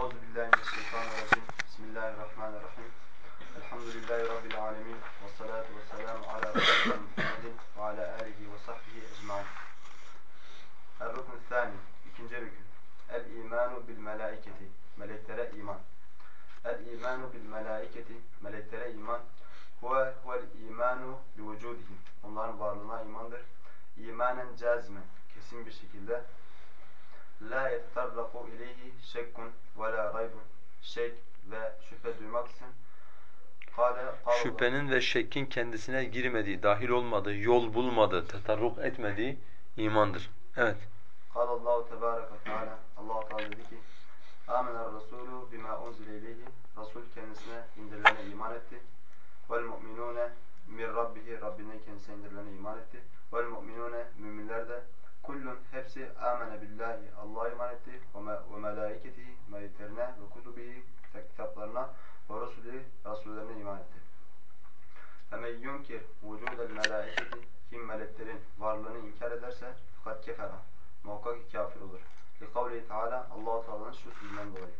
Euzu billahi mineşşeytanirracim. Bismillahirrahmanirrahim. Elhamdülillahi rabbil alamin. Ves salatu vesselamu ala resulina Muhammedin ve ala alihi ve sahbihi ecmaîn. Er-rukn thani. İkinci rükün. El imanu bil melaiketi. Meleklere iman. El imanu bil melaiketi. Meleklere iman. Huve huvel imanu bi vücudihim. Onların varlığına imandır. İmanen cazimen. Kesin bir şekilde la yettarraku ileyhi şekkun ve la raybun. Şek ve şüphe duymaksın. Şüphenin ve şekkin kendisine girmediği, dahil olmadığı, yol bulmadığı, tetarruk etmediği imandır. Evet. Allahu tebareke ve teala. Allah Teala dedi ki: "Amener Resulü bima unzile ileyhi." Resul kendisine indirilene iman etti. Vel mu'minune min rabbihi Rabbinden kendisine indirilene iman etti. Vel mu'minune müminler de kullun hepsi amene billahi Allah'a iman etti ve me- ve melaiketihi meleklerine ve kutubihi kitaplarına ve resulü rasullerine iman etti. Femen yunkir vücudel melaiketi kim meleklerin varlığını inkar ederse fakat kefera muhakkak kafir olur. Li kavli Teala Allah Teala'nın şu sözünden dolayı.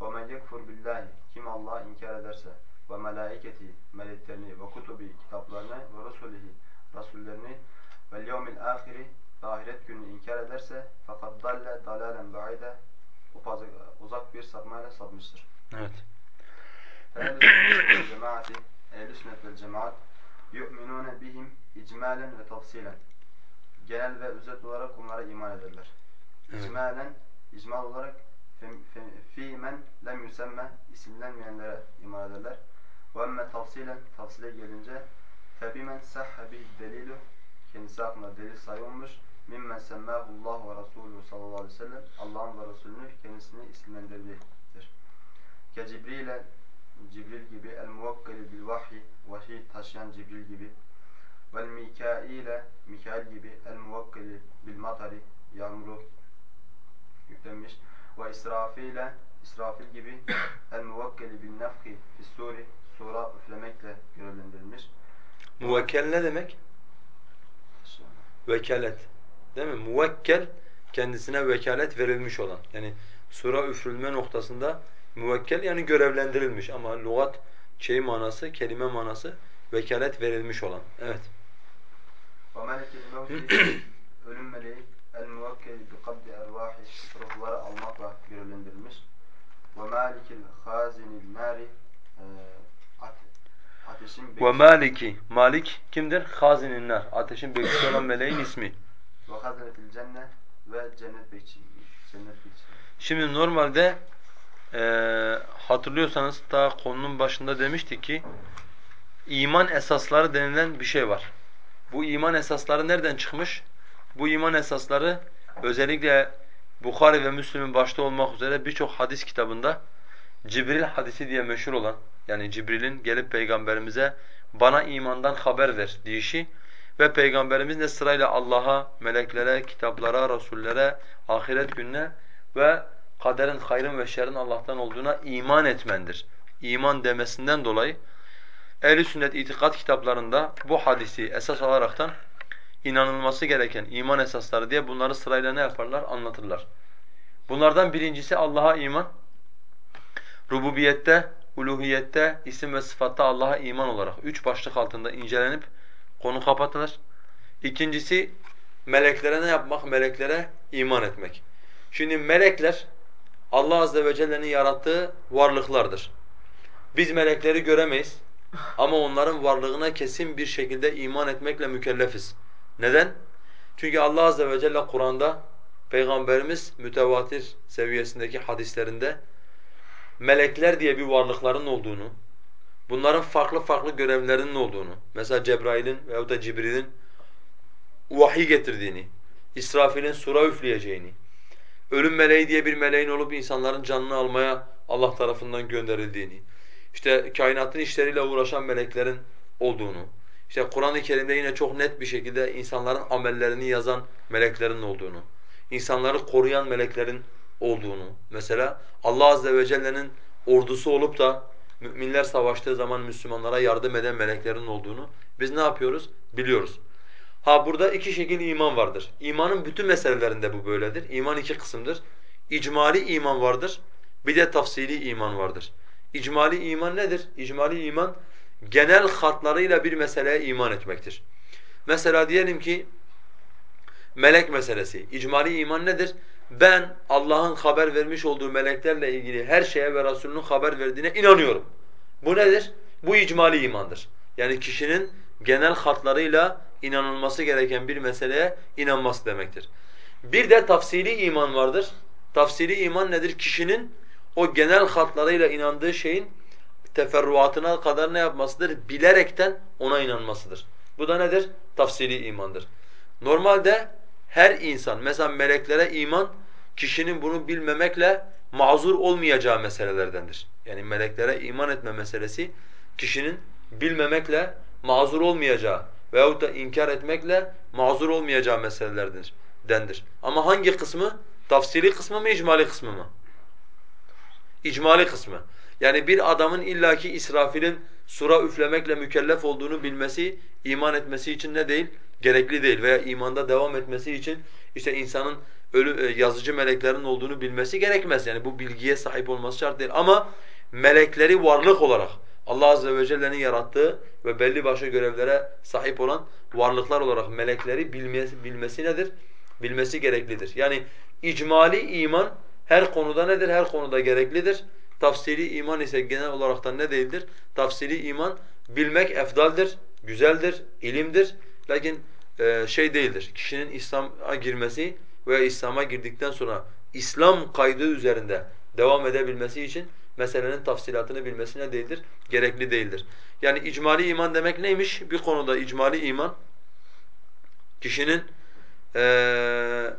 Ve men yekfur billahi kim Allah'ı inkar ederse ve melaiketi meleklerini ve kutubi kitaplarını ve rusulihi rasullerini ve yevmil ahiri ahiret gününü inkar ederse fakat dalle dalalen ba'ide uzak bir sapmayla sapmıştır. Evet. Ehl-i sünnet vel cemaat yu'minune bihim icmalen ve tafsilen genel ve özet olarak onlara iman ederler. Evet. İcmalen, icmal olarak fi men lem yüsemme isimlenmeyenlere iman ederler. Ve emme tafsilen, tafsile gelince febimen sahha bih delilu kendisi hakkında delil sayılmış. Mimmen semmâhullahu ve Resulü sallallahu aleyhi ve sellem Allah'ın ve Resulünü kendisini isimlendirdiğidir. Ke Cibril'e Cibril gibi el muvakkeli bil vahyi vahiy taşıyan Cibril gibi vel Mikail'e Mikail gibi el muvakkeli bil matari yağmuru yüklenmiş ve İsrafil'e İsrafil gibi el muvakkeli bil nefhi fissuri sura üflemekle görevlendirilmiş. Muvekkel ne demek? Vekalet. Değil mi? Muvekkel kendisine vekalet verilmiş olan. Yani sura üfürülme noktasında muvekkel yani görevlendirilmiş ama lügat şey manası, kelime manası vekalet verilmiş olan. Evet. Ve ölüm meleği el muvakkeli bi kabdi ervahi ruhları almakla görevlendirilmiş. Ve malikil hazinil nari e, ate- ateşin Ve bekçisi maliki. Malik kimdir? Hazinin nar. Ateşin bekçisi olan meleğin ismi. Ve hazinetil cenne ve cennet. Cennet bekçisi. Şimdi normalde eee hatırlıyorsanız daha konunun başında demiştik ki iman esasları denilen bir şey var. Bu iman esasları nereden çıkmış? Bu iman esasları özellikle Bukhari ve Müslim'in başta olmak üzere birçok hadis kitabında Cibril hadisi diye meşhur olan yani Cibril'in gelip peygamberimize bana imandan haber ver deyişi ve peygamberimiz ne sırayla Allah'a, meleklere, kitaplara, rasullere, ahiret gününe ve kaderin hayrın ve şerrin Allah'tan olduğuna iman etmendir. İman demesinden dolayı Ehl-i sünnet itikat kitaplarında bu hadisi esas alaraktan inanılması gereken iman esasları diye bunları sırayla ne yaparlar? Anlatırlar. Bunlardan birincisi Allah'a iman. Rububiyette, uluhiyette, isim ve sıfatta Allah'a iman olarak üç başlık altında incelenip konu kapatılır. İkincisi meleklere ne yapmak? Meleklere iman etmek. Şimdi melekler Allah azze ve celle'nin yarattığı varlıklardır. Biz melekleri göremeyiz ama onların varlığına kesin bir şekilde iman etmekle mükellefiz. Neden? Çünkü Allah azze ve celle Kur'an'da Peygamberimiz mütevatir seviyesindeki hadislerinde melekler diye bir varlıkların olduğunu, bunların farklı farklı görevlerinin olduğunu, mesela Cebrail'in veyahut da Cibril'in vahiy getirdiğini, İsrafil'in sura üfleyeceğini, ölüm meleği diye bir meleğin olup insanların canını almaya Allah tarafından gönderildiğini, işte kainatın işleriyle uğraşan meleklerin olduğunu, işte Kur'an-ı Kerim'de yine çok net bir şekilde insanların amellerini yazan meleklerin olduğunu, insanları koruyan meleklerin olduğunu, mesela Allah azze ve celle'nin ordusu olup da müminler savaştığı zaman Müslümanlara yardım eden meleklerin olduğunu biz ne yapıyoruz? Biliyoruz. Ha burada iki şekil iman vardır. İmanın bütün meselelerinde bu böyledir. İman iki kısımdır. İcmali iman vardır. bir de tafsili iman vardır. İcmali iman nedir? İcmali iman genel hatlarıyla bir meseleye iman etmektir. Mesela diyelim ki melek meselesi. İcmali iman nedir? Ben Allah'ın haber vermiş olduğu meleklerle ilgili her şeye ve Resulünün haber verdiğine inanıyorum. Bu nedir? Bu icmali imandır. Yani kişinin genel hatlarıyla inanılması gereken bir meseleye inanması demektir. Bir de tafsili iman vardır. Tafsili iman nedir? Kişinin o genel hatlarıyla inandığı şeyin teferruatına kadar ne yapmasıdır? Bilerekten ona inanmasıdır. Bu da nedir? Tafsili imandır. Normalde her insan, mesela meleklere iman, kişinin bunu bilmemekle mazur olmayacağı meselelerdendir. Yani meleklere iman etme meselesi, kişinin bilmemekle mazur olmayacağı veyahut da inkar etmekle mazur olmayacağı meselelerdendir. Dendir. Ama hangi kısmı? Tafsili kısmı mı, icmali kısmı mı? İcmali kısmı. Yani bir adamın illaki İsrafil'in sura üflemekle mükellef olduğunu bilmesi, iman etmesi için ne değil? Gerekli değil veya imanda devam etmesi için işte insanın ölü e, yazıcı meleklerin olduğunu bilmesi gerekmez. Yani bu bilgiye sahip olması şart değil. Ama melekleri varlık olarak Allah azze ve celle'nin yarattığı ve belli başlı görevlere sahip olan varlıklar olarak melekleri bilmesi, bilmesi nedir? Bilmesi gereklidir. Yani icmali iman her konuda nedir? Her konuda gereklidir. Tafsili iman ise genel olarak ne değildir? Tafsili iman bilmek efdaldir, güzeldir, ilimdir. Lakin e, şey değildir. Kişinin İslam'a girmesi veya İslam'a girdikten sonra İslam kaydı üzerinde devam edebilmesi için meselenin tafsilatını bilmesi ne değildir? Gerekli değildir. Yani icmali iman demek neymiş? Bir konuda icmali iman kişinin eee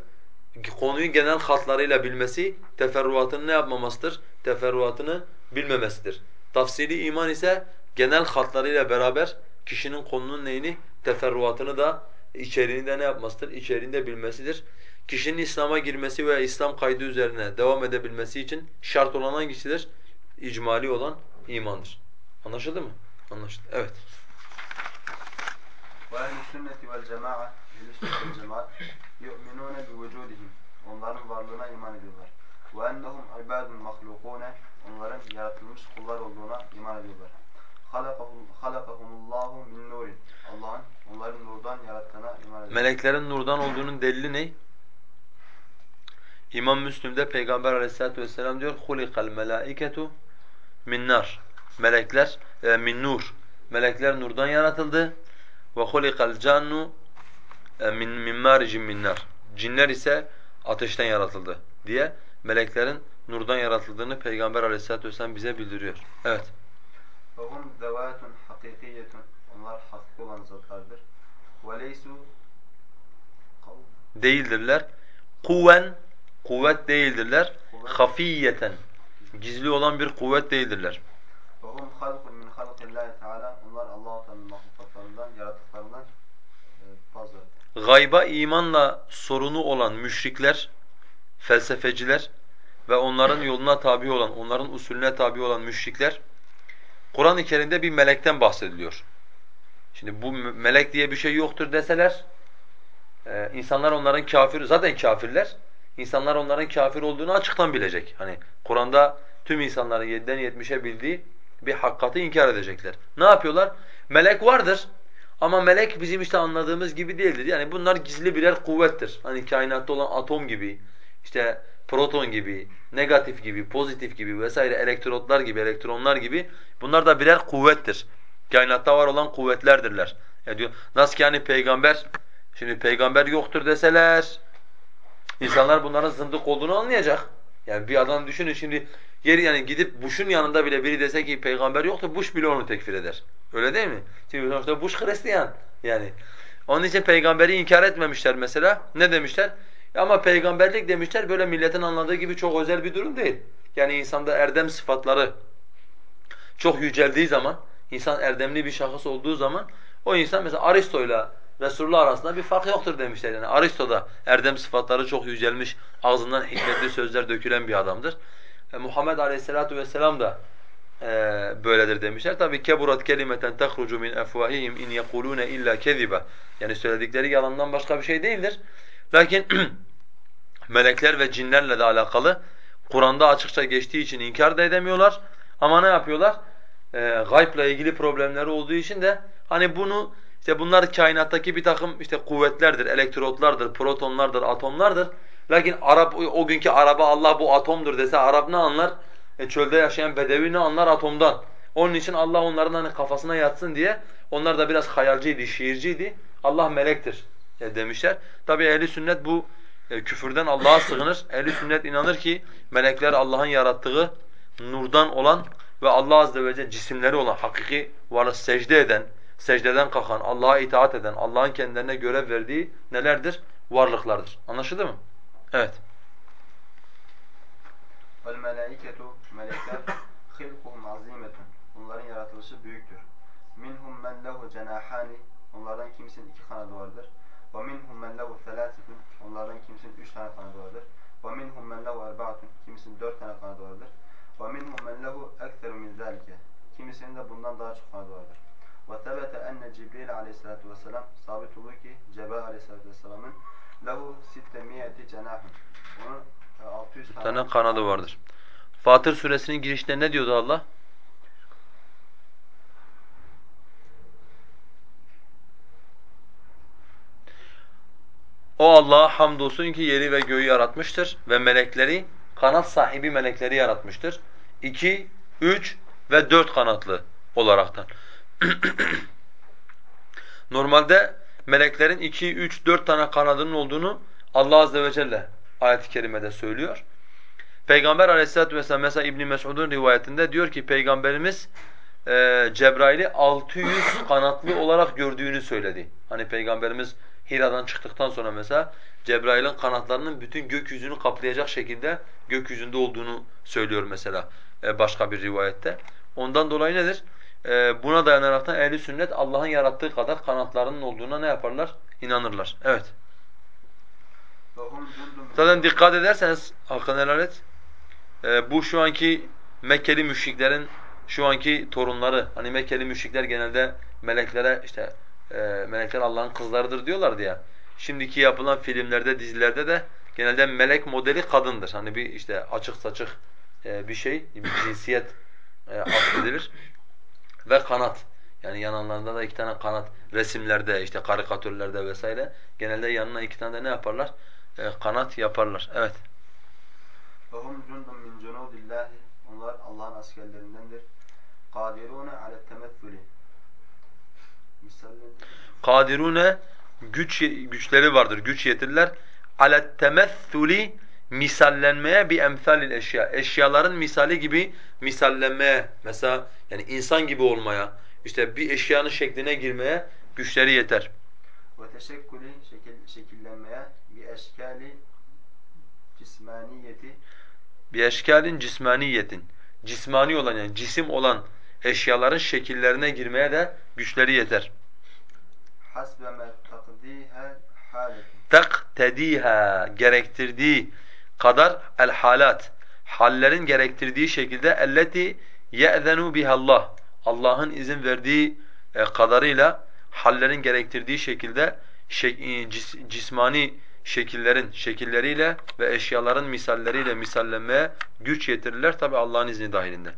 konuyu genel hatlarıyla bilmesi, teferruatını ne yapmamasıdır? Teferruatını bilmemesidir. Tafsili iman ise genel hatlarıyla beraber kişinin konunun neyini, teferruatını da içeriğini de ne yapmasıdır? İçeriğinde bilmesidir. Kişinin İslam'a girmesi veya İslam kaydı üzerine devam edebilmesi için şart olan hangisidir? İcmali olan imandır. Anlaşıldı mı? Anlaşıldı. Evet. وَاَهْلِ السُنَّةِ وَالْجَمَاعَةِ اَهْلِ السُنَّةِ يُؤْمِنُونَ بِوُجُودِهِمْ Onların varlığına iman ediyorlar. وَاَنَّهُمْ عِبَادٌ مَخْلُقُونَ Onların yaratılmış kullar olduğuna iman ediyorlar. خَلَقَهُمُ اللّٰهُ مِنْ نُورٍ Allah'ın onların nurdan yarattığına iman ediyorlar. Meleklerin nurdan olduğunun delili ne? İmam Müslim'de Peygamber Aleyhisselatü vesselam diyor خُلِقَ الْمَلَائِكَةُ min nar. Melekler e, min nur. Melekler nurdan yaratıldı. Ve hulikal cannu e, e, min mimmaricin minnar. Cinler ise ateşten yaratıldı diye meleklerin nurdan yaratıldığını Peygamber Aleyhisselatü vesselam bize bildiriyor. Evet. Hum zavatun hakikiyetun. Onlar hakiki olan zatlardır. Ve değildirler. Kuven kuvvet değildirler. Hafiyeten gizli olan bir kuvvet değildirler. Hum halkun min halkillahi teala. Gayba imanla sorunu olan müşrikler, felsefeciler ve onların yoluna tabi olan, onların usulüne tabi olan müşrikler, Kur'an-ı Kerim'de bir melekten bahsediliyor. Şimdi bu melek diye bir şey yoktur deseler, e, insanlar onların kafir, zaten kafirler, insanlar onların kafir olduğunu açıktan bilecek. Hani Kur'an'da tüm insanların 7'den 70'e bildiği bir hakikati inkar edecekler. Ne yapıyorlar? Melek vardır ama melek bizim işte anladığımız gibi değildir. Yani bunlar gizli birer kuvvettir. Hani kainatta olan atom gibi, işte proton gibi, negatif gibi, pozitif gibi vesaire elektrotlar gibi, elektronlar gibi bunlar da birer kuvvettir. Kainatta var olan kuvvetlerdirler. Ya diyor, nasıl ki hani peygamber, şimdi peygamber yoktur deseler, insanlar bunların zındık olduğunu anlayacak. Yani bir adam düşünün şimdi Yeri yani gidip Bush'un yanında bile biri dese ki peygamber yoktur, Bush bile onu tekfir eder. Öyle değil mi? Çünkü sonuçta Bush Hristiyan yani. Onun için peygamberi inkar etmemişler mesela. Ne demişler? Ama peygamberlik demişler böyle milletin anladığı gibi çok özel bir durum değil. Yani insanda erdem sıfatları çok yüceldiği zaman, insan erdemli bir şahıs olduğu zaman o insan mesela Aristo'yla Resulullah arasında bir fark yoktur demişler. Yani Aristo da erdem sıfatları çok yücelmiş, ağzından hikmetli sözler dökülen bir adamdır. E, Muhammed Aleyhisselatu vesselam da e, böyledir demişler. Tabi keburat kelimeten tehrucu min efvahihim in yekulune illa keziba. Yani söyledikleri yalandan başka bir şey değildir. Lakin melekler ve cinlerle de alakalı Kur'an'da açıkça geçtiği için inkar da edemiyorlar. Ama ne yapıyorlar? Ee, gaybla ilgili problemleri olduğu için de hani bunu işte bunlar kainattaki bir takım işte kuvvetlerdir, elektrotlardır, protonlardır, atomlardır. Lakin Arap o günkü araba Allah bu atomdur dese Arap ne anlar? E çölde yaşayan bedevi ne anlar atomdan? Onun için Allah onların hani kafasına yatsın diye onlar da biraz hayalciydi, şiirciydi. Allah melektir e, demişler. Tabi ehli sünnet bu e, küfürden Allah'a sığınır. Ehli sünnet inanır ki melekler Allah'ın yarattığı nurdan olan ve Allah azze ve celle cisimleri olan hakiki varlık secde eden, secdeden kalkan, Allah'a itaat eden, Allah'ın kendilerine görev verdiği nelerdir? Varlıklardır. Anlaşıldı mı? Evet. Vel melaiketu melekler hilkuhum azimetun. Onların yaratılışı büyüktür. Minhum men lehu cenahani. Onlardan kimisinin iki kanadı vardır. Ve minhum men lehu thalathatun. Onlardan kimisinin üç tane kanadı vardır. Ve minhum men lehu erbaatun. Kimisinin dört tane kanadı vardır. Ve minhum men lehu ekseru min zalike. Kimisinin de bundan daha çok kanadı vardır. Ve tebete enne Cibril aleyhissalatu vesselam sabit olur ki Cebrail aleyhissalatu vesselamın lehu sitte miyeti cenahun. Onun e, 600 Bir tane, tane kanadı vardır. Fatır suresinin girişinde ne diyordu Allah? O Allah'a hamdolsun ki yeri ve göğü yaratmıştır ve melekleri, kanat sahibi melekleri yaratmıştır. İki, üç ve dört kanatlı olaraktan. Normalde meleklerin iki, üç, dört tane kanadının olduğunu Allah azze ve celle ayet-i kerimede söylüyor. Peygamber aleyhissalatu vesselam mesela İbn Mes'ud'un rivayetinde diyor ki Peygamberimiz e, Cebrail'i 600 kanatlı olarak gördüğünü söyledi. Hani Peygamberimiz Hira'dan çıktıktan sonra mesela Cebrail'in kanatlarının bütün gökyüzünü kaplayacak şekilde gökyüzünde olduğunu söylüyor mesela e, başka bir rivayette. Ondan dolayı nedir? e, buna dayanaraktan ehli sünnet Allah'ın yarattığı kadar kanatlarının olduğuna ne yaparlar? İnanırlar. Evet. Zaten dikkat ederseniz hakkını helal et. E, bu şu anki Mekkeli müşriklerin şu anki torunları. Hani Mekkeli müşrikler genelde meleklere işte e, melekler Allah'ın kızlarıdır diyorlardı ya. Şimdiki yapılan filmlerde, dizilerde de genelde melek modeli kadındır. Hani bir işte açık saçık e, bir şey, bir cinsiyet e, affedilir ve kanat. Yani yanlarında da iki tane kanat resimlerde işte karikatürlerde vesaire genelde yanına iki tane de ne yaparlar? E, kanat yaparlar. Evet. Vahum cundun min cunudillahi onlar Allah'ın askerlerindendir. Kadirune ale temessülü. Kadirune güç güçleri vardır. Güç yetirler. Ale temessülü misallenmeye bir emsalil eşya. Eşyaların misali gibi misallenmeye mesela yani insan gibi olmaya işte bir eşyanın şekline girmeye güçleri yeter. Ve teşekkülü şekil, şekillenmeye bir eşkali cismaniyeti bir eşkalin cismaniyetin cismani olan yani cisim olan eşyaların şekillerine girmeye de güçleri yeter. Hasbeme takdiha halet. Taktediha gerektirdiği kadar el halat hallerin gerektirdiği şekilde elleti ye'zenu bihallah Allah'ın izin verdiği e, kadarıyla hallerin gerektirdiği şekilde şek, e, cis- cismani şekillerin şekilleriyle ve eşyaların misalleriyle misallenmeye güç yetirirler tabi Allah'ın izni dahilinde.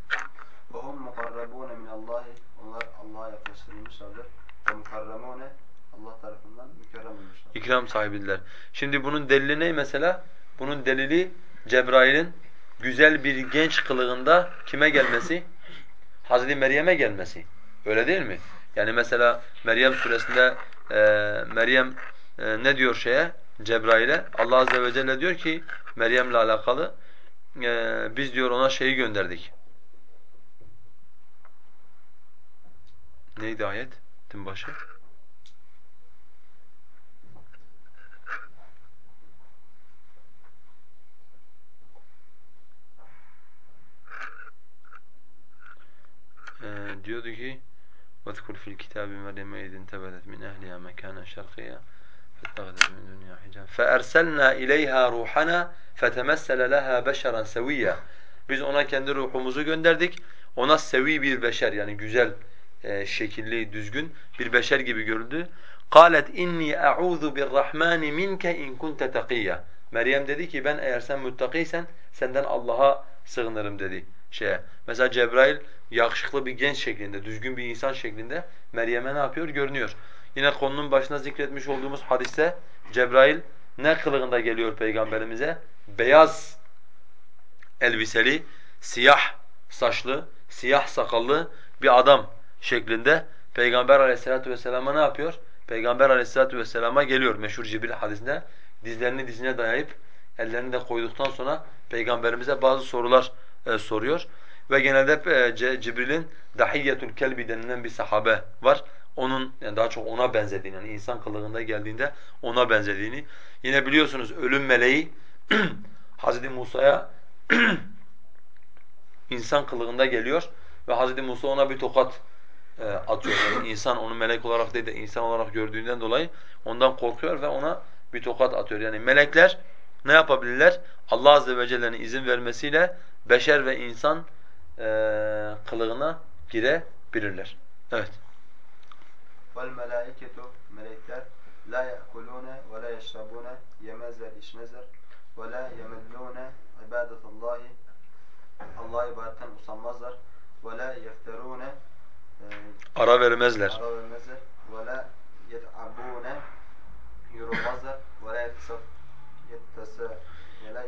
وَهُمْ مُقَرَّبُونَ مِنَ اللّٰهِ Onlar Allah'a yaklaştırılmışlardır. وَمُكَرَّمُونَ Allah tarafından mükerrem olmuşlar. İkram sahibiler. Şimdi bunun delili ne mesela? Bunun delili Cebrail'in güzel bir genç kılığında kime gelmesi? Hazreti Meryem'e gelmesi. Öyle değil mi? Yani mesela Meryem suresinde e, Meryem e, ne diyor şeye? Cebrail'e Allah azze ve celle diyor ki Meryem'le alakalı e, biz diyor ona şeyi gönderdik. Neydi ayet? Tin başı. Ee, diyordu ki وَذْكُرْ فِي الْكِتَابِ مَرْيَمَ اِذْ انْتَبَذَتْ مِنْ اَهْلِهَا مَكَانًا شَرْقِيًّا فَاتَّخَذَتْ مِنْ دُنْيَا حِجَابًا فَأَرْسَلْنَا إِلَيْهَا رُوحَنَا فَتَمَثَّلَ لَهَا بَشَرًا سَوِيًّا Biz ona kendi ruhumuzu gönderdik. Ona sevi bir beşer yani güzel, e, şekilli, düzgün bir beşer gibi görüldü. قَالَتْ اِنِّي اَعُوذُ بِالرَّحْمَانِ مِنْكَ اِنْ كُنْتَ تَقِيًّا Meryem dedi ki ben eğer sen müttakiysen senden Allah'a sığınırım dedi şeye. Mesela Cebrail yakışıklı bir genç şeklinde, düzgün bir insan şeklinde Meryem'e ne yapıyor? Görünüyor. Yine konunun başına zikretmiş olduğumuz hadiste Cebrail ne kılığında geliyor peygamberimize? Beyaz elbiseli, siyah saçlı, siyah sakallı bir adam şeklinde Peygamber aleyhissalatu vesselama ne yapıyor? Peygamber aleyhissalatu vesselama geliyor meşhur Cibril hadisinde. Dizlerini dizine dayayıp ellerini de koyduktan sonra Peygamberimize bazı sorular e, soruyor. Ve genelde e, Cibril'in Dahiyyetul Kelbi denilen bir sahabe var. Onun yani daha çok ona benzediğini, yani insan kılığında geldiğinde ona benzediğini. Yine biliyorsunuz ölüm meleği Hazreti Musa'ya insan kılığında geliyor ve Hazreti Musa ona bir tokat e, atıyor. Yani insan onu melek olarak değil de insan olarak gördüğünden dolayı ondan korkuyor ve ona bir tokat atıyor. Yani melekler ne yapabilirler? Allah azze ve celle'nin izin vermesiyle beşer ve insan e, kılığına girebilirler. Evet. وَالْمَلَائِكَةُ Melekler la yekulune ve la yeşrabune yemezler, içmezler ve la yemellune ibadetallahi Allah ibadetten usanmazlar ve la yefterune e, ara vermezler. Ara vermezler. Ve la yet'abune yorulmazlar. Ve la yettese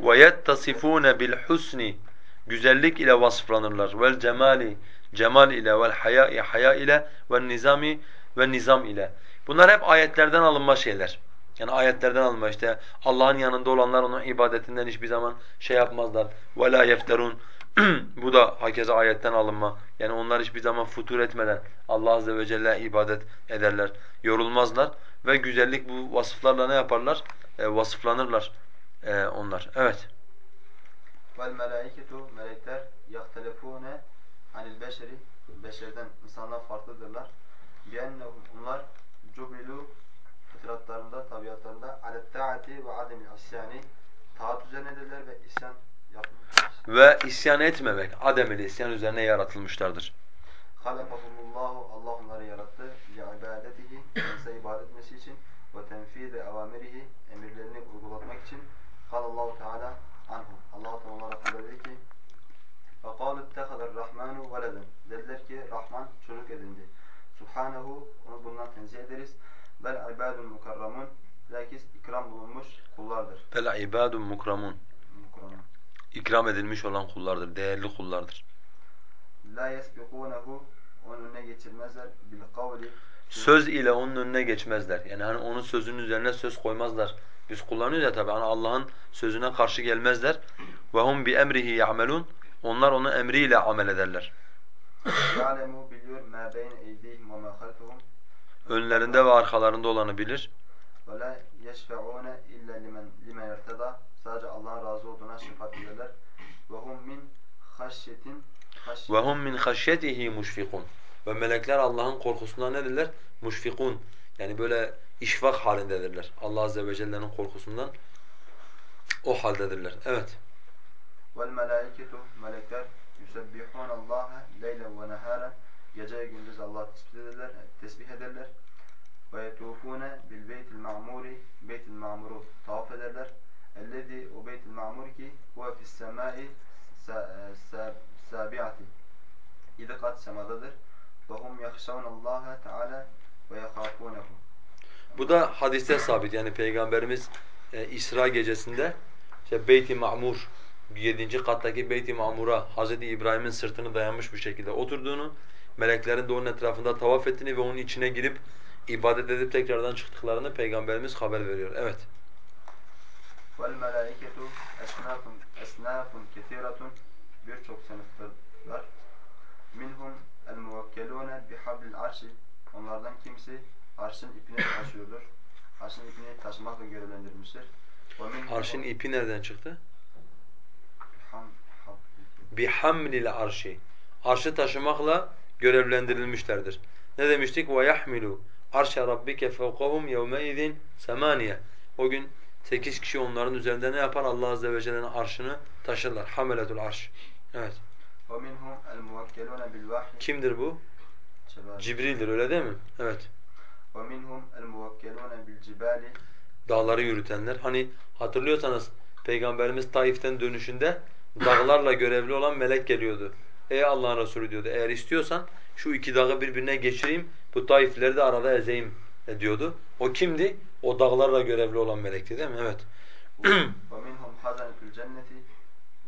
ve yettasifune bil husni güzellik ile vasıflanırlar. Vel cemali cemal ile vel haya'i haya ile ve nizami ve nizam ile. Bunlar hep ayetlerden alınma şeyler. Yani ayetlerden alınma işte Allah'ın yanında olanlar onun ibadetinden hiçbir zaman şey yapmazlar. Ve la yefterun Bu da hakeza ayetten alınma. Yani onlar hiçbir zaman futur etmeden Allah azze ve celle ibadet ederler, yorulmazlar ve güzellik bu vasıflarla ne yaparlar? E, vasıflanırlar e, onlar. Evet. Vel melaiketu melekler yahtelefune anil beşeri beşerden insanlar farklıdırlar. Biennehum onlar cubilu fıtratlarında, tabiatlarında alet taati ve ademil isyani taat üzerinedirler ve isyan ve isyan etmemek, adem ile isyan üzerine yaratılmışlardır. Halakahumullahu Allah onları yarattı ibadetihi insa ibadet etmesi için ve tenfide avamirihi emirlerini uygulatmak için. Allahu Teala anhum. Allah Teala hakkında dedi ki: "Ve qalu ittehadar Rahmanu veleden." Dediler ki Rahman çocuk edindi. Subhanahu onu bundan tenzih ederiz. Bel ibadun mukarramun. Bilakis ikram bulunmuş kullardır. Bel ibadun mukramun. Mukramun ikram edilmiş olan kullardır, değerli kullardır. La yesbikunehu onun önüne geçirmezler bil kavli Söz ile onun önüne geçmezler. Yani hani onun sözünün üzerine söz koymazlar. Biz kullanıyoruz ya tabii hani Allah'ın sözüne karşı gelmezler. Bi emrihi ya'melun. Onlar onun emriyle amel ederler. Ya'lemu biliyor beyne eydihim ve ma halfahum. Önlerinde ve arkalarında olanı bilir. Yeşfe'une illa limen limen irtada Sadece Allah'ın razı olduğuna şefaat ederler. Min haşyetin ve hum min haşyetihi muşfikun. Ve melekler Allah'ın korkusundan nedirler? Muşfikun. Yani böyle işfak halindedirler. Allah azze ve celle'nin korkusundan o haldedirler. Evet. Vel melaiketu melekler yusebbihun Allah'a leylen ve nehara gece gündüz Allah'ı tesbih ederler, tesbih ederler. Ve yetufune bil beytil ma'muri beytil ma'muru tavaf ederler. اَلَّذ۪ي o beyt-i mamur ki huve fis-semâi sâbi'ati İdi kat semadadır. وَهُمْ يَخْشَوْنَ اللّٰهَ Teala ve يَخَافُونَهُ bu da hadiste sabit. Yani Peygamberimiz e, İsra gecesinde işte Beyt-i Ma'mur, 7. kattaki Beyt-i Ma'mur'a Hz. İbrahim'in sırtını dayanmış bir şekilde oturduğunu, meleklerin de onun etrafında tavaf ettiğini ve onun içine girip ibadet edip tekrardan çıktıklarını Peygamberimiz haber veriyor. Evet. Esnafun esnafun kesiratun birçok sınıftırlar. El muvekkelune bihablil arşi onlardan kimisi arşın ipini taşıyordur. Arşın ipini taşımakla görevlendirilmiştir. Arşın ipi nereden çıktı? Bihamlil arşi. Arşı taşımakla görevlendirilmişlerdir. Ne demiştik? Arşa rabbike fevkahum yevme izin semaniye. O gün Sekiz kişi onların üzerinde ne yapar? Allah azze ve celle'nin arşını taşırlar. Hameletul arş. Evet. Kimdir bu? Cibril'dir öyle değil mi? Evet. Dağları yürütenler. Hani hatırlıyorsanız Peygamberimiz Taif'ten dönüşünde dağlarla görevli olan melek geliyordu. Ey Allah'ın Resulü diyordu. Eğer istiyorsan şu iki dağı birbirine geçireyim, bu taifleri de arada ezeyim e, diyordu. O kimdi? O dağlarla görevli olan melekti değil mi? Evet. وَمِنْهُمْ حَزَنَةُ الْجَنَّةِ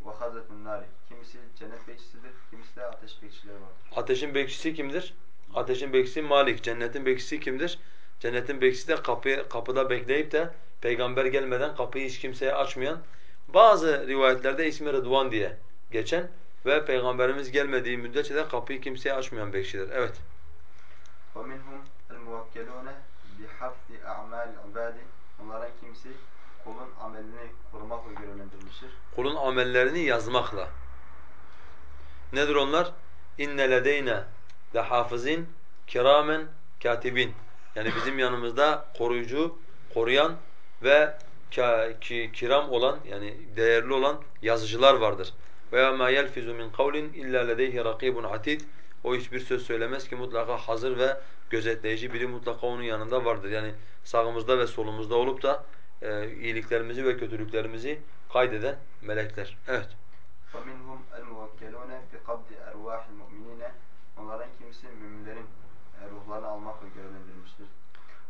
وَخَزَةُ النَّارِ Kimisi cennet bekçisidir, kimisi de ateş bekçileri vardır. Ateşin bekçisi kimdir? Ateşin bekçisi Malik. Cennetin bekçisi kimdir? Cennetin bekçisi de kapı, kapıda bekleyip de peygamber gelmeden kapıyı hiç kimseye açmayan, bazı rivayetlerde ismi Rıdvan diye geçen ve peygamberimiz gelmediği müddetçe de kapıyı kimseye açmayan bekçidir. Evet. وَمِنْهُمْ الْمُوَكَّلُونَ بِحَفْظِ أَعْمَالِ الْعِبَادِ Onların kimisi kulun amelini korumakla görevlendirilmiştir. Kulun amellerini yazmakla. Nedir onlar? İnne ledeyne lehafizin kiramen katibin. Yani bizim yanımızda koruyucu, koruyan ve ki, kiram olan yani değerli olan yazıcılar vardır. Veya ma yelfizu min kavlin illa ledeyhi rakibun atid. O hiçbir söz söylemez ki mutlaka hazır ve gözetleyici biri mutlaka onun yanında vardır. Yani sağımızda ve solumuzda olup da e, iyiliklerimizi ve kötülüklerimizi kaydeden melekler. Evet. وَمِنْهُمْ الْمُوَكَّلُونَ بِقَبْضِ اَرْوَاحِ الْمُؤْمِنِينَ Onlardan kimisi müminlerin e, ruhlarını almakla görevlendirilmiştir.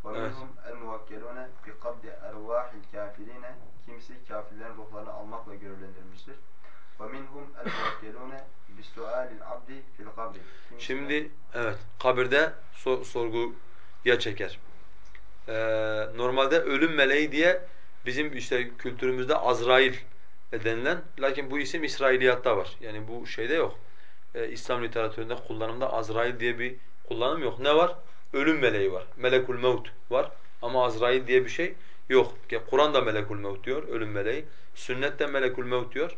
وَمِنْهُمْ الْمُوَكَّلُونَ بِقَبْضِ اَرْوَاحِ الْكَافِرِينَ Kimisi kafirlerin ruhlarını almakla görevlendirilmiştir. وَمِنْهُمْ الْمُوَكَّلُونَ بِسُؤَالِ الْعَبْدِ فِي الْقَبْرِ Şimdi evet kabirde sor, sorguya çeker. Ee, normalde ölüm meleği diye bizim işte kültürümüzde Azrail denilen lakin bu isim İsrailiyatta var. Yani bu şeyde yok. Ee, İslam literatüründe kullanımda Azrail diye bir kullanım yok. Ne var? Ölüm meleği var. Melekul Mevt var. Ama Azrail diye bir şey yok. Kur'an da Melekul Mevt diyor, ölüm meleği. Sünnet de Melekul Mevt diyor.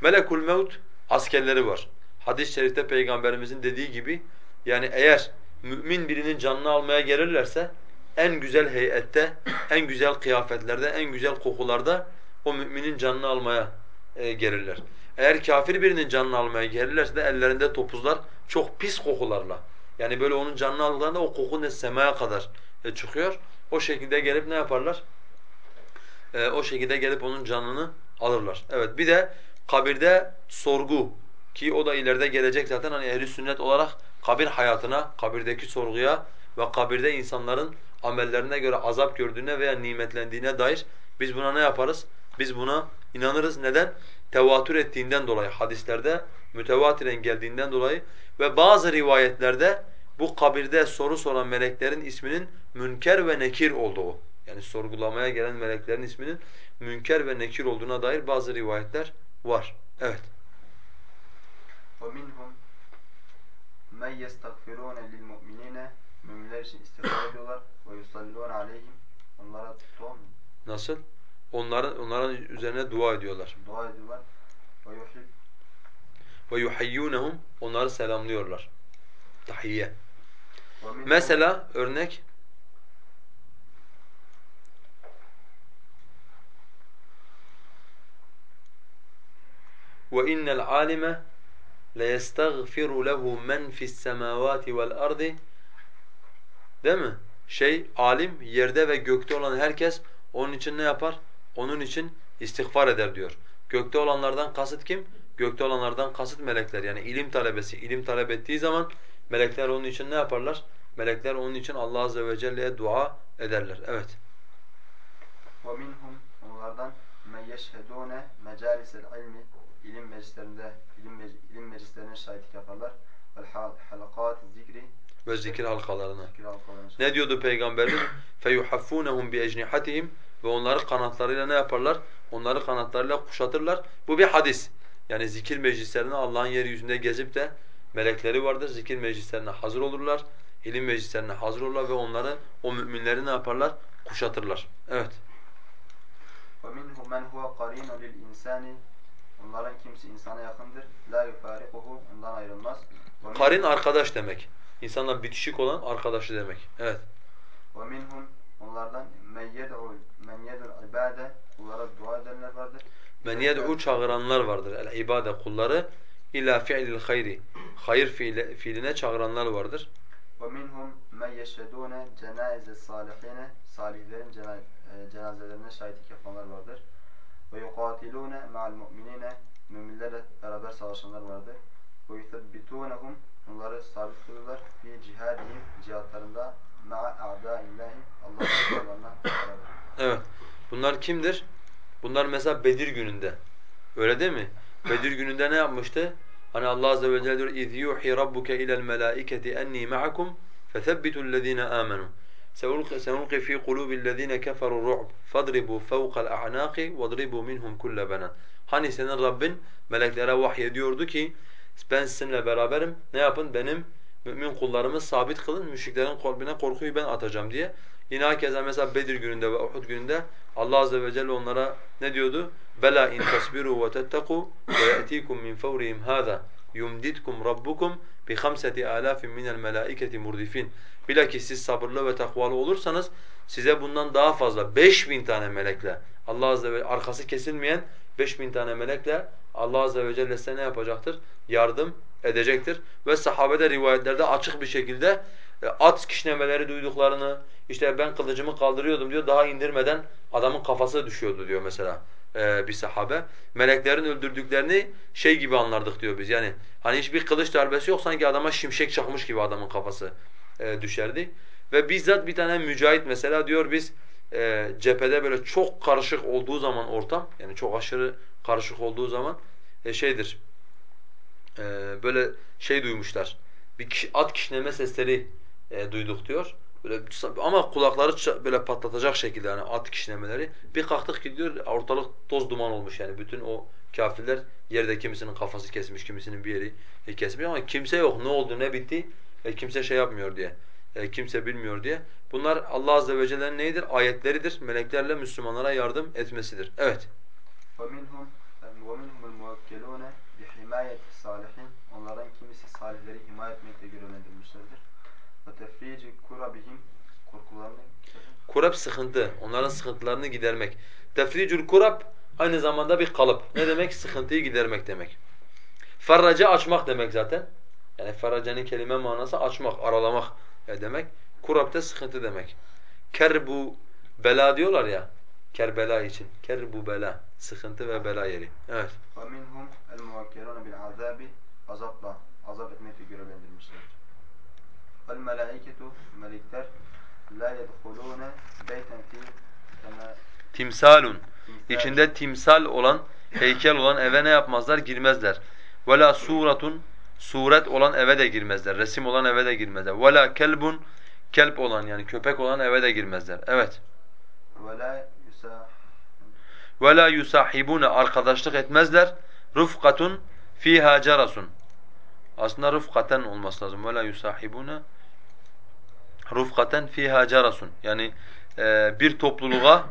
Melekul Mevt askerleri var. Hadis-i şerifte Peygamberimizin dediği gibi yani eğer mümin birinin canını almaya gelirlerse en güzel heyette, en güzel kıyafetlerde, en güzel kokularda o müminin canını almaya e, gelirler. Eğer kafir birinin canını almaya gelirlerse de ellerinde topuzlar çok pis kokularla. Yani böyle onun canını aldıklarında o koku ne semaya kadar e, çıkıyor. O şekilde gelip ne yaparlar? E, o şekilde gelip onun canını alırlar. Evet bir de kabirde sorgu ki o da ileride gelecek zaten hani ehli sünnet olarak kabir hayatına, kabirdeki sorguya ve kabirde insanların amellerine göre azap gördüğüne veya nimetlendiğine dair biz buna ne yaparız? Biz buna inanırız. Neden? Tevatür ettiğinden dolayı hadislerde mütevatiren geldiğinden dolayı ve bazı rivayetlerde bu kabirde soru soran meleklerin isminin Münker ve Nekir olduğu. Yani sorgulamaya gelen meleklerin isminin Münker ve Nekir olduğuna dair bazı rivayetler var. Evet. وَمِنْهُمْ مَنْ يَسْتَغْفِرُونَ لِلْمُؤْمِنِينَ Müminler için istiğfar ediyorlar. وَيُصَلُّونَ عَلَيْهِمْ Onlara dua mı? Nasıl? Onların onların üzerine dua ediyorlar. Dua ediyorlar. وَيُحِبْ Ve yuhayyunhum onları selamlıyorlar. Tahiyye. وَمِنْهُمْ Mesela örnek وَإِنَّ الْعَالِمَ لَيَسْتَغْفِرُ لَهُ مَنْ فِي السَّمَاوَاتِ وَالْأَرْضِ Değil mi? Şey, alim, yerde ve gökte olan herkes onun için ne yapar? Onun için istiğfar eder diyor. Gökte olanlardan kasıt kim? Gökte olanlardan kasıt melekler. Yani ilim talebesi, ilim talep ettiği zaman melekler onun için ne yaparlar? Melekler onun için Allah azze ve celle'ye dua ederler. Evet. وَمِنْهُمْ Onlardan مَنْ يَشْهَدُونَ مَجَالِسَ الْعِلْمِ ilim meclislerinde, ilim, mec ilim meclislerine şahitlik yaparlar. وَالْحَلَقَاتِ zikri Ve zikir halkalarına. Zikir halkalarına Ne diyordu Peygamberimiz? فَيُحَفُّونَهُمْ بِاَجْنِحَتِهِمْ Ve onları kanatlarıyla ne yaparlar? Onları kanatlarıyla kuşatırlar. Bu bir hadis. Yani zikir meclislerine Allah'ın yeryüzünde gezip de melekleri vardır. Zikir meclislerine hazır olurlar. ilim meclislerine hazır olurlar ve onları, o müminleri ne yaparlar? Kuşatırlar. Evet. وَمِنْهُمْ مَنْ هُوَ قَرِينٌ لِلْاِنْسَانِ Onların kimisi insana yakındır. لَا يُفَارِقُهُ Ondan ayrılmaz. وَمِنْهُمْ Karin arkadaş demek. İnsanla bitişik olan arkadaşı demek. Evet. وَمِنْهُمْ Onlardan men yed'u men yed'u ibade kullara dua edenler vardır. Men yed'u çağıranlar vardır. El ibade kulları ila fi'lil hayri. Hayır fiile, fiiline çağıranlar vardır. Ve minhum men yeşhedune cenaze salihine. Salihlerin e, cenazelerine şahitlik yapanlar vardır. Ve yuqatilune ma'al mu'minine. Müminlerle beraber savaşanlar vardır. Ve yuthabbitunehum. Onları sabit kılırlar. Fi cihadihim cihatlarında ma'a a'daillahi Allah'ın düşmanlarına beraber. Evet. Bunlar kimdir? Bunlar mesela Bedir gününde. Öyle değil mi? Bedir gününde ne yapmıştı? Hani Allah azze ve celle diyor اِذْ يُوحِي رَبُّكَ اِلَى الْمَلَائِكَةِ اَنِّي مَعَكُمْ فَثَبِّتُوا الَّذ۪ينَ آمَنُوا سَنُلْقِ ف۪ي قُلُوبِ الَّذ۪ينَ كَفَرُوا الرُّعْبِ فَاضْرِبُوا فَوْقَ الْأَعْنَاقِ وَاضْرِبُوا مِنْهُمْ كُلَّ بَنَانٍ Hani senin Rabbin meleklere vahyediyordu ki ben sizinle beraberim. Ne yapın? Benim mümin kullarımı sabit kılın. Müşriklerin kalbine korkuyu ben atacağım diye. Yine hakeza mesela Bedir gününde ve Uhud gününde Allah azze ve celle onlara ne diyordu? Bela in tasbiru ve tettaku ve ya'tikum min fawrihim hada yumditkum rabbukum bi khamsati alafin minel melaiketi murdifin. Bilakis siz sabırlı ve takvalı olursanız size bundan daha fazla 5000 tane melekle Allah azze ve arkası kesilmeyen 5000 tane melekle Allah azze ve celle size ne yapacaktır? Yardım edecektir. Ve sahabede rivayetlerde açık bir şekilde e, at kişnemeleri duyduklarını, işte ben kılıcımı kaldırıyordum diyor, daha indirmeden adamın kafası düşüyordu diyor mesela e, bir sahabe. Meleklerin öldürdüklerini şey gibi anlardık diyor biz yani. Hani hiçbir kılıç darbesi yok sanki adama şimşek çakmış gibi adamın kafası e, düşerdi. Ve bizzat bir tane mücahit mesela diyor biz e, cephede böyle çok karışık olduğu zaman ortam yani çok aşırı karışık olduğu zaman şeydir e, böyle şey duymuşlar. Bir kişi, at kişneme sesleri e, duyduk diyor. Böyle ama kulakları böyle patlatacak şekilde yani at kişnemeleri. Bir kalktık gidiyor ortalık toz duman olmuş yani bütün o kafirler yerde kimisinin kafası kesmiş, kimisinin bir yeri e, kesmiş ama kimse yok ne oldu ne bitti e, kimse şey yapmıyor diye. E, kimse bilmiyor diye. Bunlar Allah azze ve celle'nin neyidir? Ayetleridir. Meleklerle Müslümanlara yardım etmesidir. Evet. وَمِنْهُمْ وَمِنْهُمُ الْمُوَكِّلُونَ himayeti salihin onlardan kimisi salihleri himaye etmekle görevlendirilmişlerdir. Ve tefrici kurabihim korkularını Kurab sıkıntı, onların sıkıntılarını gidermek. Tefricül kurab aynı zamanda bir kalıp. Ne demek? Sıkıntıyı gidermek demek. Ferraca açmak demek zaten. Yani ferracanın kelime manası açmak, aralamak e, demek. Kurab da sıkıntı demek. Kerbu bela diyorlar ya. Kerbela için. Kerbu bela Sıkıntı ve bela yeri. Evet. وَمِنْهُمْ الْمُوَكِّلُونَ بِالْعَذَابِ Azapla, azap etmekle görevlendirilmişlerdir. وَالْمَلَائِكَةُ Melekler la yedhulûne beyten fî Timsalun. İçinde timsal olan, heykel olan eve ne yapmazlar? Girmezler. وَلَا suratun Suret olan eve de girmezler. Resim olan eve de girmezler. وَلَا kelbun Kelp olan yani köpek olan eve de girmezler. Evet. وَلَا وَلَا يُسَاحِبُونَ Arkadaşlık etmezler. رُفْقَةٌ فِيهَا جَرَسٌ Aslında rıfkaten olması lazım. وَلَا يُسَاحِبُونَ rufkaten fiha cerasun. Yani e, bir topluluğa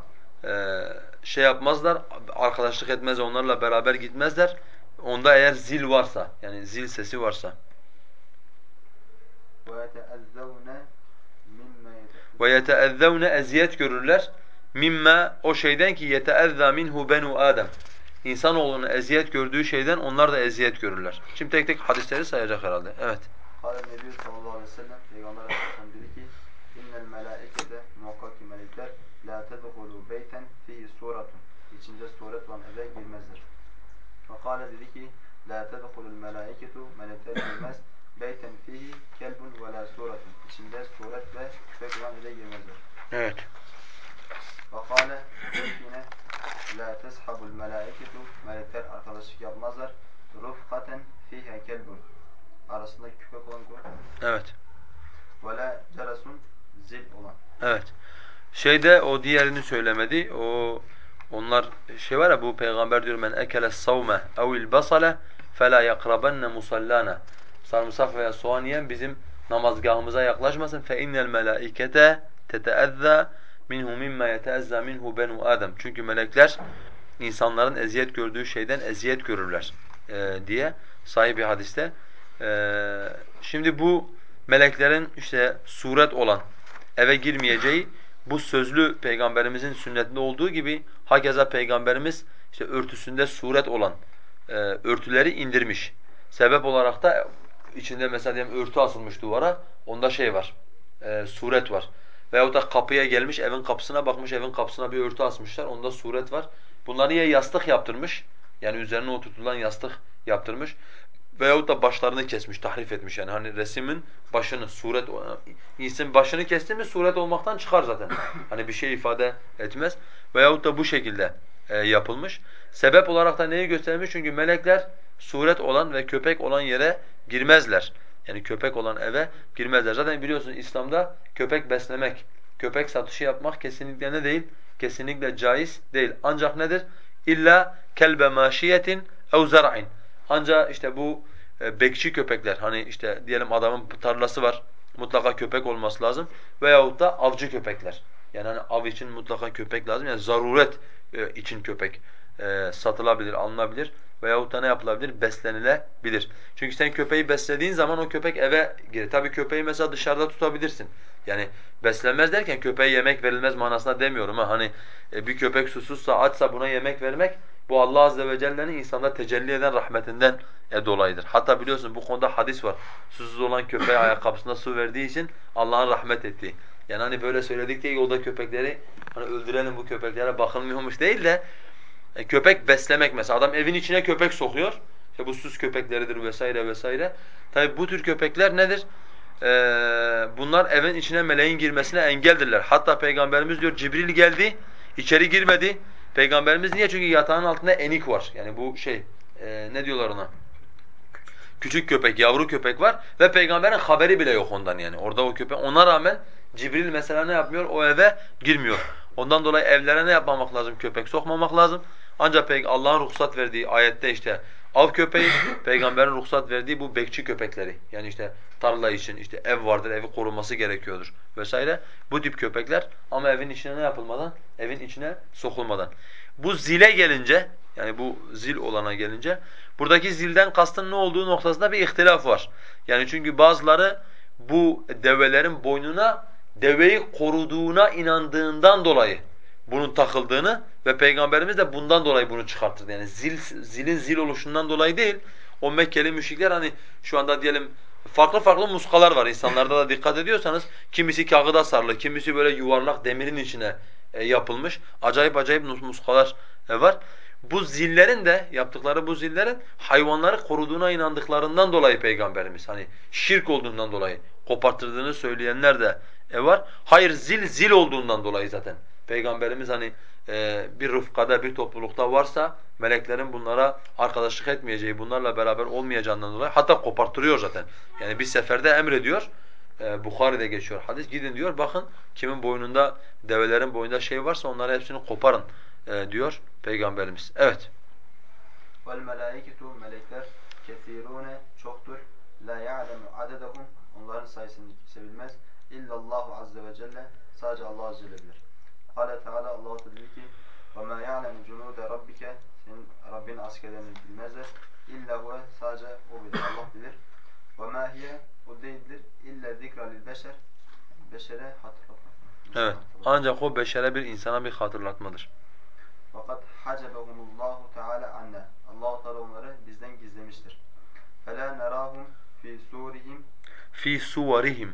e, şey yapmazlar, arkadaşlık etmez, onlarla beraber gitmezler. Onda eğer zil varsa, yani zil sesi varsa. Ve yeteezzevne eziyet görürler. Mimme o şeyden ki yeteezza minhu benu Adem. İnsanoğlunun eziyet gördüğü şeyden onlar da eziyet görürler. Şimdi tek tek hadisleri sayacak herhalde. Evet. Kâle Nebi sallallahu aleyhi ve sellem Peygamber Aleyhisselam dedi ki İnnel melâikete muhakkak ki melekler la tedhulu beyten fihi suratun İçinde suret olan eve girmezler. Ve kâle dedi ki la tedhulul melâiketu melekler girmez beyten fihi kelbun ve la suratun İçinde suret ve köpek olan eve girmezler. Evet. Ve kâle yine la teshabul melâiketu melekler arkadaşlık yapmazlar rufkaten fiha kelbun arasındaki köpek olan. Evet. Ve la cerasun zil olan. Evet. Şeyde o diğerini söylemedi. O onlar şey var ya bu peygamber diyor men ekele savme evil basale fela yakrabenne musallana. Sarımsak veya soğan yiyen bizim namazgahımıza yaklaşmasın. Fe innel melaikete teteezza minhu mimma yeteezza minhu benu Adem. Çünkü melekler insanların eziyet gördüğü şeyden eziyet görürler e, diye sahih bir hadiste. E, şimdi bu meleklerin işte suret olan eve girmeyeceği bu sözlü peygamberimizin sünnetinde olduğu gibi hakeza peygamberimiz işte örtüsünde suret olan e, örtüleri indirmiş. Sebep olarak da içinde mesela diyelim örtü asılmış duvara onda şey var. E, suret var. Veyahut da kapıya gelmiş evin kapısına bakmış evin kapısına bir örtü asmışlar onda suret var. Bunları ya yastık yaptırmış Yani üzerine oturtulan yastık yaptırmış. Veyahut da başlarını kesmiş, tahrif etmiş yani hani resmin başını, suret, isim başını kesti mi suret olmaktan çıkar zaten. Hani bir şey ifade etmez. Veyahut da bu şekilde e, yapılmış. Sebep olarak da neyi göstermiş? Çünkü melekler suret olan ve köpek olan yere girmezler. Yani köpek olan eve girmezler. Zaten biliyorsunuz İslam'da köpek beslemek, köpek satışı yapmak kesinlikle ne değil? Kesinlikle caiz değil. Ancak nedir? İlla kelbe maşiyetin ev zar'in. Ancak işte bu e, bekçi köpekler hani işte diyelim adamın tarlası var mutlaka köpek olması lazım veyahut da avcı köpekler. Yani hani av için mutlaka köpek lazım yani zaruret e, için köpek e, satılabilir, alınabilir veyahut da ne yapılabilir? Beslenilebilir. Çünkü sen köpeği beslediğin zaman o köpek eve girer. Tabii köpeği mesela dışarıda tutabilirsin. Yani beslenmez derken köpeğe yemek verilmez manasına demiyorum ha. Hani bir köpek susuzsa, açsa buna yemek vermek bu Allah azze ve celle'nin insanda tecelli eden rahmetinden e, dolayıdır. Hatta biliyorsun bu konuda hadis var. Susuz olan köpeğe ayakkabısına su verdiği için Allah'ın rahmet ettiği. Yani hani böyle söyledik diye yolda köpekleri hani öldürelim bu köpeklere bakılmıyormuş değil de e, köpek beslemek mesela adam evin içine köpek sokuyor. İşte bu sus köpekleridir vesaire vesaire. Tabi bu tür köpekler nedir? Ee, bunlar evin içine meleğin girmesine engeldirler. Hatta Peygamberimiz diyor Cibril geldi, içeri girmedi. Peygamberimiz niye? Çünkü yatağın altında enik var. Yani bu şey, e, ne diyorlar ona? Küçük köpek, yavru köpek var ve peygamberin haberi bile yok ondan yani. Orada o köpek, ona rağmen Cibril mesela ne yapmıyor? O eve girmiyor. Ondan dolayı evlere ne yapmamak lazım? Köpek sokmamak lazım. Ancak Allah'ın ruhsat verdiği ayette işte av köpeği, peygamberin ruhsat verdiği bu bekçi köpekleri. Yani işte tarla için işte ev vardır, evi korunması gerekiyordur vesaire. Bu tip köpekler ama evin içine ne yapılmadan? Evin içine sokulmadan. Bu zile gelince yani bu zil olana gelince buradaki zilden kastın ne olduğu noktasında bir ihtilaf var. Yani çünkü bazıları bu develerin boynuna deveyi koruduğuna inandığından dolayı bunun takıldığını ve Peygamberimiz de bundan dolayı bunu çıkarttı. Yani zil, zilin zil oluşundan dolayı değil. O Mekkeli müşrikler hani şu anda diyelim farklı farklı muskalar var insanlarda da dikkat ediyorsanız. Kimisi kağıda sarılı, kimisi böyle yuvarlak demirin içine e, yapılmış. Acayip acayip muskalar e, var. Bu zillerin de yaptıkları bu zillerin hayvanları koruduğuna inandıklarından dolayı Peygamberimiz hani şirk olduğundan dolayı koparttırdığını söyleyenler de e, var. Hayır zil zil olduğundan dolayı zaten. Peygamberimiz hani e, bir rıfkada, bir toplulukta varsa meleklerin bunlara arkadaşlık etmeyeceği, bunlarla beraber olmayacağından dolayı hatta koparttırıyor zaten. Yani bir seferde emrediyor. E, Bukhari'de geçiyor hadis. Gidin diyor bakın kimin boynunda, develerin boynunda şey varsa onları hepsini koparın e, diyor Peygamberimiz. Evet. Melaiketu melekler kesirune çoktur. La ya'lemu adedahum onların sayısını kimse bilmez. İllallahu azze ve celle sadece Allah azze ve bilir. Kale Teala Allah dedi ki وَمَا يَعْلَمُ جُنُودَ رَبِّكَ Senin Rabbin askerlerini bilmezler. İlla huve sadece o bilir, Allah bilir. وَمَا هِيَ O değildir. İlla zikra lil beşer Beşere hatırlatmak. Evet. Ancak o beşere bir insana bir hatırlatmadır. Fakat hacebehumullahu teala anne. Allah Teala onları bizden gizlemiştir. Fela nerahum fi surihim fi suvarihim.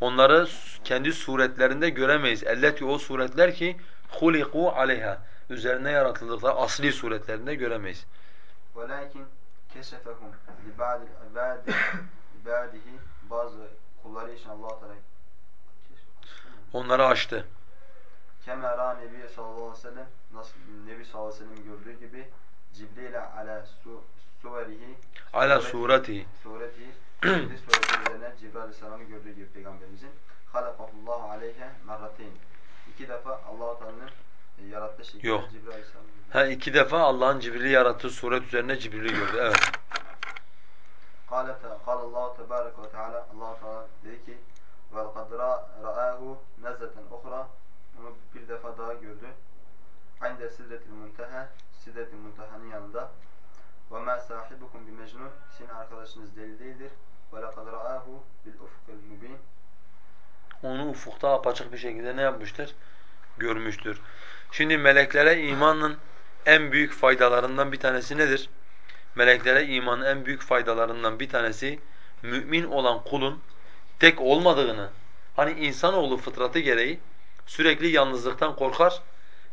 Onları kendi suretlerinde göremeyiz. Elleti o suretler ki huliku aleyha. Üzerine yaratıldıkları asli suretlerinde göremeyiz. Velakin keşefehum li ba'd ibadi ibadihi bazı kulları için Allah Teala onları açtı. Kemera Nebi sallallahu aleyhi ve sellem nasıl Nebi sallallahu aleyhi ve sellem gördüğü gibi Cibril ala su, suverihi ala surati sureti Cibril sureti üzerine Cibril aleyhisselamı gördüğü gibi peygamberimizin halakahullahu aleyhe merrateyn iki defa Allah-u Teala'nın yarattığı şekilde Yok. Cibril aleyhisselamı. Ha iki defa Allah'ın Cibril'i yarattığı suret üzerine Cibril'i gördü. Evet. Kâle Allah tebareke ve teala Allah Teala dedi ki kad ra'ahu nezleten uhra onu bir defa daha gördü. Inde sidretil munteha sidretil muntehanın yanında sahibukum bi mecnun sizin arkadaşınız deli değildir. Ra'ahu bil ufukil mubin Onu ufukta apaçık bir şekilde ne yapmıştır? Görmüştür. Şimdi meleklere imanın en büyük faydalarından bir tanesi nedir? Meleklere imanın en büyük faydalarından bir tanesi mümin olan kulun tek olmadığını, hani insanoğlu fıtratı gereği sürekli yalnızlıktan korkar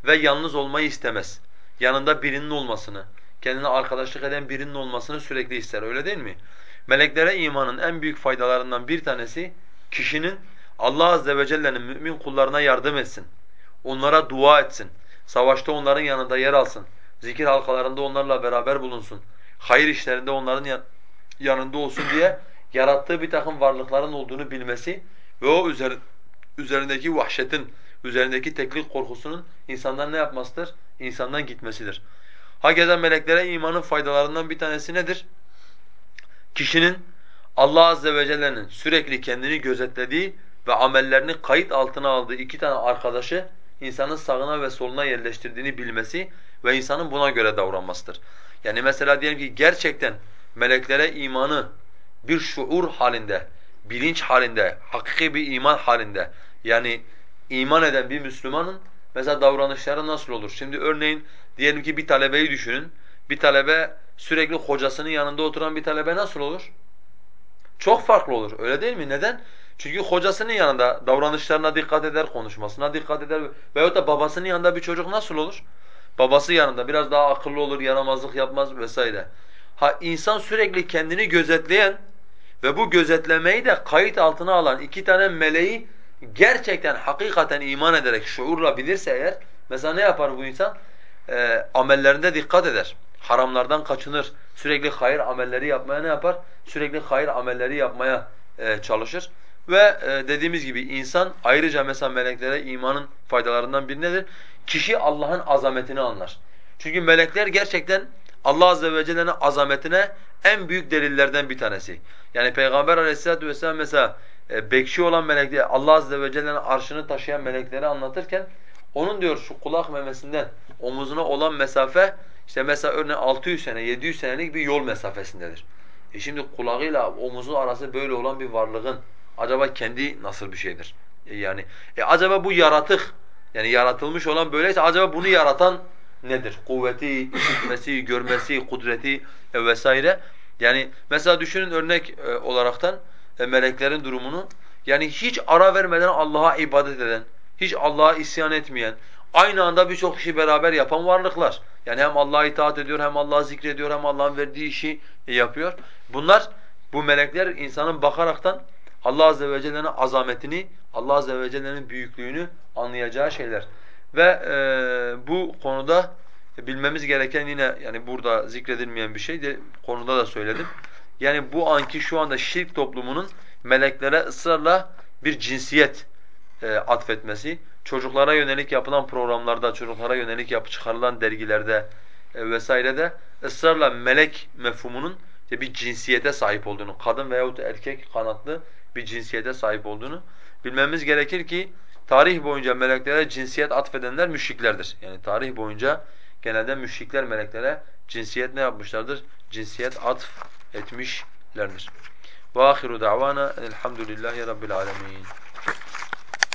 ve yalnız olmayı istemez. yanında birinin olmasını, kendine arkadaşlık eden birinin olmasını sürekli ister. Öyle değil mi? Meleklere imanın en büyük faydalarından bir tanesi kişinin Allah azze ve celle'nin mümin kullarına yardım etsin. Onlara dua etsin. Savaşta onların yanında yer alsın. Zikir halkalarında onlarla beraber bulunsun. Hayır işlerinde onların yanında olsun diye yarattığı bir takım varlıkların olduğunu bilmesi ve o üzer, üzerindeki vahşetin, üzerindeki teklik korkusunun insandan ne yapmasıdır? İnsandan gitmesidir. Hakeza meleklere imanın faydalarından bir tanesi nedir? Kişinin Allah azze ve celle'nin sürekli kendini gözetlediği ve amellerini kayıt altına aldığı iki tane arkadaşı insanın sağına ve soluna yerleştirdiğini bilmesi ve insanın buna göre davranmasıdır. Yani mesela diyelim ki gerçekten meleklere imanı bir şuur halinde, bilinç halinde, hakiki bir iman halinde yani iman eden bir Müslümanın mesela davranışları nasıl olur? Şimdi örneğin diyelim ki bir talebeyi düşünün. Bir talebe sürekli hocasının yanında oturan bir talebe nasıl olur? Çok farklı olur. Öyle değil mi? Neden? Çünkü hocasının yanında davranışlarına dikkat eder, konuşmasına dikkat eder veyahut da babasının yanında bir çocuk nasıl olur? Babası yanında biraz daha akıllı olur, yaramazlık yapmaz vesaire. Ha insan sürekli kendini gözetleyen ve bu gözetlemeyi de kayıt altına alan iki tane meleği gerçekten hakikaten iman ederek şuurla bilirse eğer mesela ne yapar bu insan? Ee, amellerinde dikkat eder. Haramlardan kaçınır. Sürekli hayır amelleri yapmaya ne yapar? Sürekli hayır amelleri yapmaya e, çalışır. Ve e, dediğimiz gibi insan ayrıca mesela meleklere imanın faydalarından biri nedir? Kişi Allah'ın azametini anlar. Çünkü melekler gerçekten Allah azze ve celle'nin azametine en büyük delillerden bir tanesi. Yani Peygamber aleyhissalatu vesselam mesela e, bekçi olan melekler, Allah azze ve celle'nin arşını taşıyan melekleri anlatırken onun diyor şu kulak memesinden omuzuna olan mesafe işte mesela örneğin 600 sene, 700 senelik bir yol mesafesindedir. E şimdi kulağıyla omuzun arası böyle olan bir varlığın acaba kendi nasıl bir şeydir? E yani e acaba bu yaratık yani yaratılmış olan böyleyse acaba bunu yaratan nedir? Kuvveti, işitmesi, görmesi, kudreti e vesaire. Yani mesela düşünün örnek e, olaraktan e, meleklerin durumunu. Yani hiç ara vermeden Allah'a ibadet eden, hiç Allah'a isyan etmeyen, aynı anda birçok işi beraber yapan varlıklar. Yani hem Allah'a itaat ediyor, hem Allah'ı zikrediyor, hem Allah'ın verdiği işi yapıyor. Bunlar, bu melekler insanın bakaraktan Allah azze ve celle'nin azametini, Allah azze ve celle'nin büyüklüğünü anlayacağı şeyler. Ve e, bu konuda bilmemiz gereken yine yani burada zikredilmeyen bir şey de konuda da söyledim. Yani bu anki şu anda şirk toplumunun meleklere ısrarla bir cinsiyet e, atfetmesi, çocuklara yönelik yapılan programlarda, çocuklara yönelik yapı çıkarılan dergilerde e, vesairede ısrarla melek mefhumunun işte bir cinsiyete sahip olduğunu, kadın veyahut erkek kanatlı bir cinsiyete sahip olduğunu bilmemiz gerekir ki tarih boyunca meleklere cinsiyet atfedenler müşriklerdir. Yani tarih boyunca genelde müşrikler meleklere cinsiyet ne yapmışlardır? Cinsiyet atf etmişlerdir. Ve ahiru davana elhamdülillahi rabbil alemin.